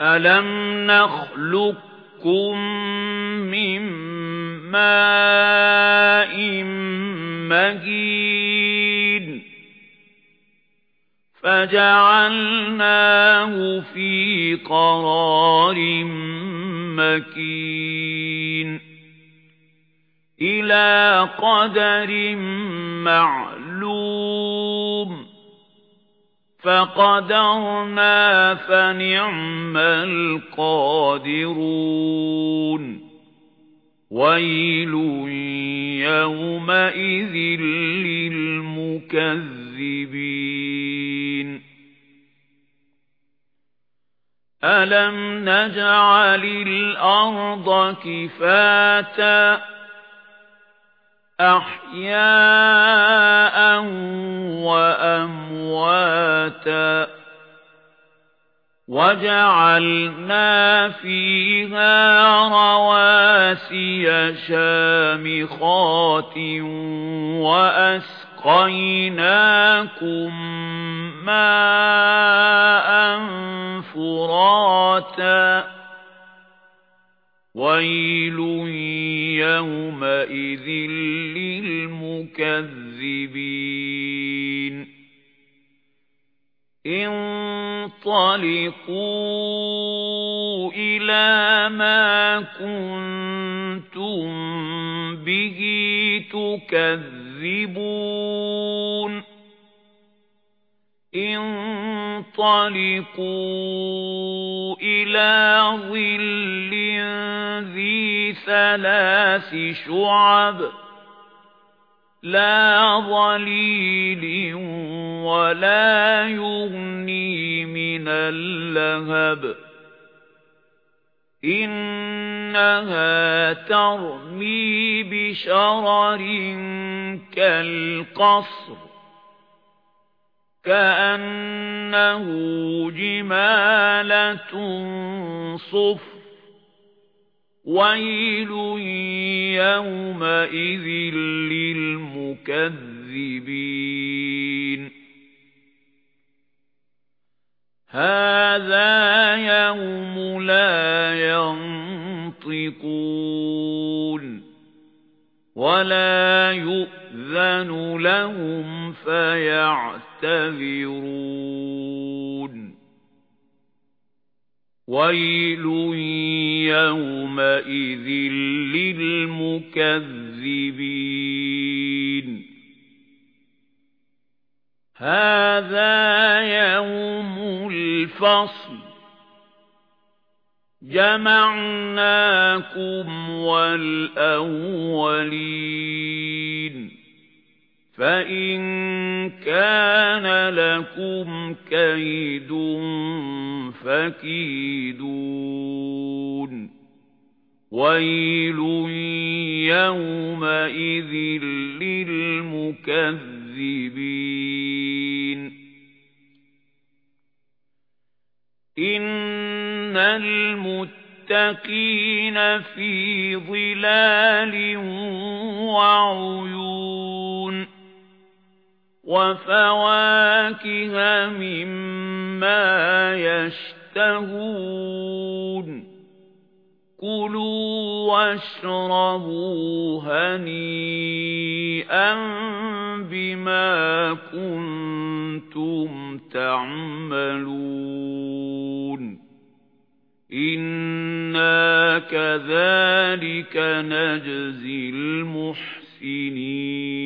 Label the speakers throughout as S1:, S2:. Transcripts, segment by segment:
S1: أَلَمْ نَخْلُقكُّم مِّن مَّاءٍ مَّهِينٍ فَجَعَلْنَاهُ فِي قَرَارٍ مَّكِينٍ إِلَى قَدَرٍ مَّعْلُومٍ فَقَدَرْنَا فَنِعْمَ الْقَادِرُونَ. وَيْلٌ يَوْمَئِذٍ لِّلْمُكَذِّبِينَ. أَلَمْ نَجْعَلِ الْأَرْضَ كِفَاتًا أَحْيَاءً وَأَمْوَاتًا وَجَعَلْنَا فِيهَا رَوَاسِيَ شَامِخَاتٍ وَأَسْقَيْنَاكُم مَّاءً فُرَاتًا وَيْلٌ يَوْمَئِذٍ لِّلْمُكَذِّبِينَ انطَلِقُوا إِلَى مَا كُنتُم بِهِ تُكَذِّبُونَ انطَلِقُوا إِلَى ظِلٍّ ذِي ثَلَاثِ شُعَبٍ لا ظليل ولا يغني من اللهب إنها ترمي بشرر كالقصر كأنه جمالة صفر. وَيْلٌ يَوْمَئِذٍ لِّلْمُكَذِّبِينَ. هَذَا يَوْمُ لَا يَنطِقُونَ. وَلَا يُؤْذَنُ لَهُمْ فَيَعْتَذِرُونَ وَيْلٌ يَوْمَئِذٍ لِّلْمُكَذِّبِينَ. هَذَا يَوْمُ الْفَصْلِ. جَمَعْنَاكُمْ وَالْأَوَّلِينَ. فَإِن كَانَ لَكُمْ كَيْدٌ فَكِيدُونِ وَيْلٌ يَوْمَئِذٍ لِّلْمُكَذِّبِينَ إِنَّ الْمُتَّقِينَ فِي ظِلَالٍ وَعُيُونٍ وَفَوَاكِهَ مِمَّا يَشْتَهُونَ. كُلُوا وَاشْرَبُوا هَنِيئًا بِمَا كُنتُمْ تَعْمَلُونَ. إِنَّا كَذَلِكَ نَجْزِي الْمُحْسِنِينَ.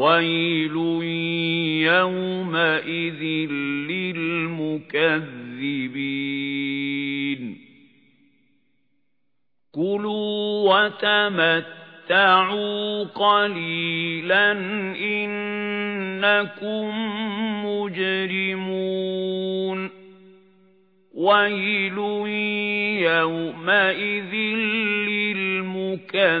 S1: وَيْلٌ يَوْمَئِذٍ لِّلْمُكَذِّبِينَ كُلُوا وَتَمَتَّعُوا قَلِيلًا إِنَّكُمْ مُجْرِمُونَ وَيْلٌ يَوْمَئِذٍ لِّلْمُكَذِّبِينَ